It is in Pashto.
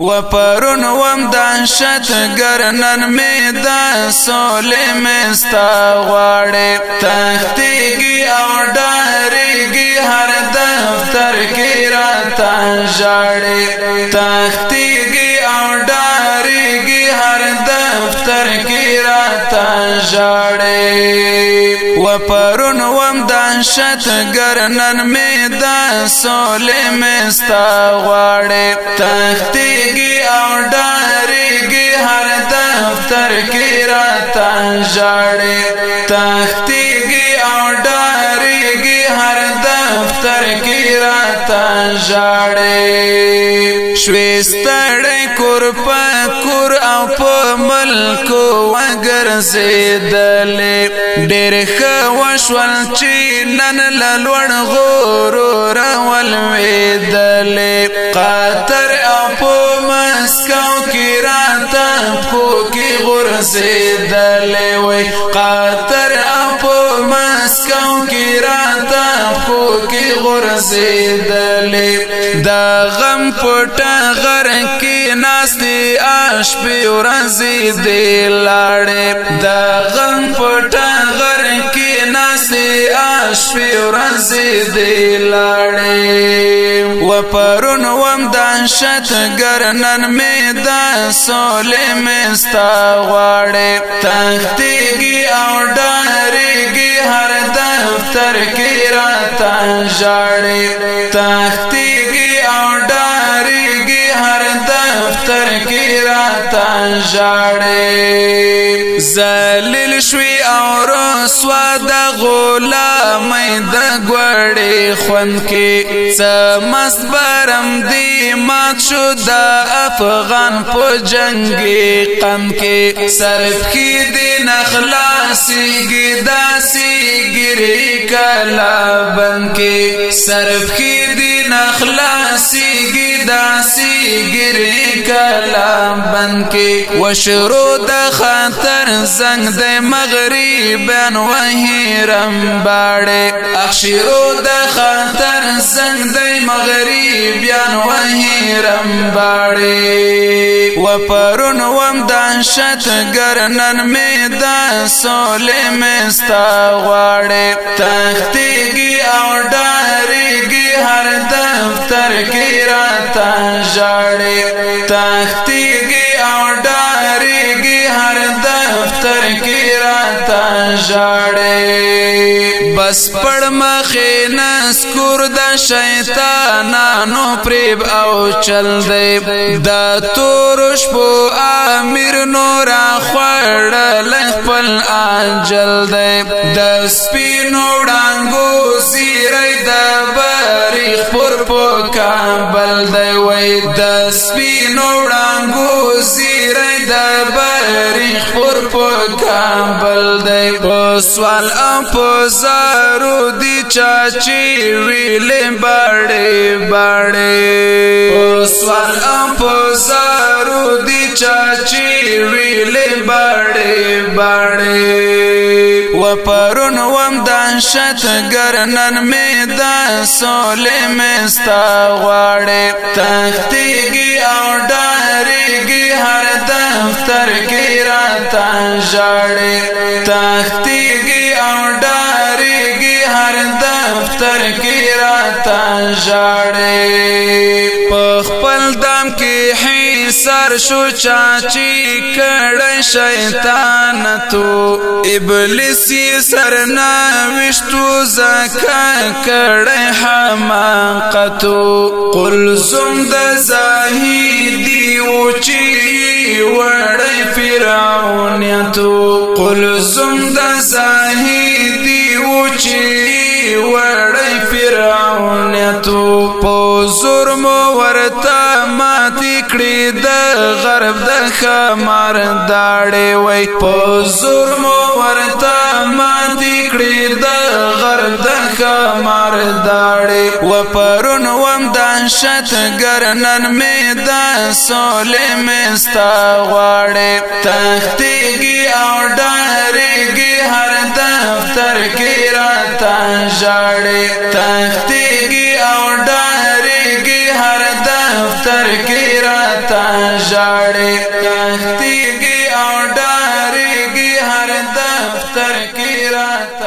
و پرون وم دانشت گرنن می دا سولی مستا غواړي تختیگی او ڈاریگی هر دفتر کی را تنجاڑی تختیگی او ڈاریگی هر دفتر کی را تنجاڑی پرون وم دانشت گرنن می دا سولی مستا غواړي تختیږي او ډارېږي هر دفتر کې را تا ژاړي تا جاړې شوستړې کور په کور او په ملک وګر زیدل ډېر خو شول چې نن لړون غورو راول وېدل قطر او په مسکو کې راته خو کې غور زیدل وې قطر او په مسکو کی راتا خو کی غرزیدلې دا غم پټه غر کې ناشتي آش په ورځې دی لاړې دا غم پټه غر کې ناشتي آش په ورځې دی لاړې و پرون وم دانشت ګرنن می د سولې مستا غواړې تختګي او ډارې تر کې را تا ژړې تخت تا جاړې زلیل شوی او رسوا د غلام د ګړې خوند کې سمس برم دی مات شو د افغان په جنگي قم کې صرف کې دین اخلاصيږي داسي ګری کلا بن کې صرف کې دین اخلاصيږي داسی گری کلا بند کې وشرو د خطر زنګ د مغرب ان وهرم باړې اخشرو د خطر پسند مغرب یان وهی رمباړي و پرون وم دانشت ګرنن می د سولې مستا غواړي تختګي او ډارېږي هر دفتر کې راته ژړې تختګي او ډارېږي هر دفتر کې راته ژړې بس پړ مخې نس کور د شیطانانو پریب او چل دی د تور شپو امیر نور خړل خپل انجل دی د سپینو ډنګو سیرې شیخ پور په کابل دی وای د سپینو وړانګو زیری د بریخ پور په کابل دی په سوال او په زارو دی چاچی ویلې باړې باړې په سوال او په زارو دی چاچی ویلې باړې باړې و پرون وم دانشت گرنن می دا سولی مستا غواړي تختیگی او ڈاریگی هر دفتر کی راتا جاڑی تختیگی او ڈاریگی هر دفتر کی راتا جاڑی پخپل دام کی حین سر شو چاچی کړه شیطان تو ابلیس سر نا وشتو زکا کړه حماقتو قل زم د زاهدی او چی وړ فرعون تو قل زم د زاهدی او چی وړ فرعون تو حضور مو ورته ماتي کړی د غرب د خمار داړې وای حضور مو ورته ماتي کړی د غرب د خمار داړې و پرون وم دانشت ګرنن مې د سولې مې ستا غواړې تختېږي او ډارېږي هر دفتر کې راته ژاړې تختېږي تا جاڑے تختی گی اور ڈارے گی ہر دفتر کی رات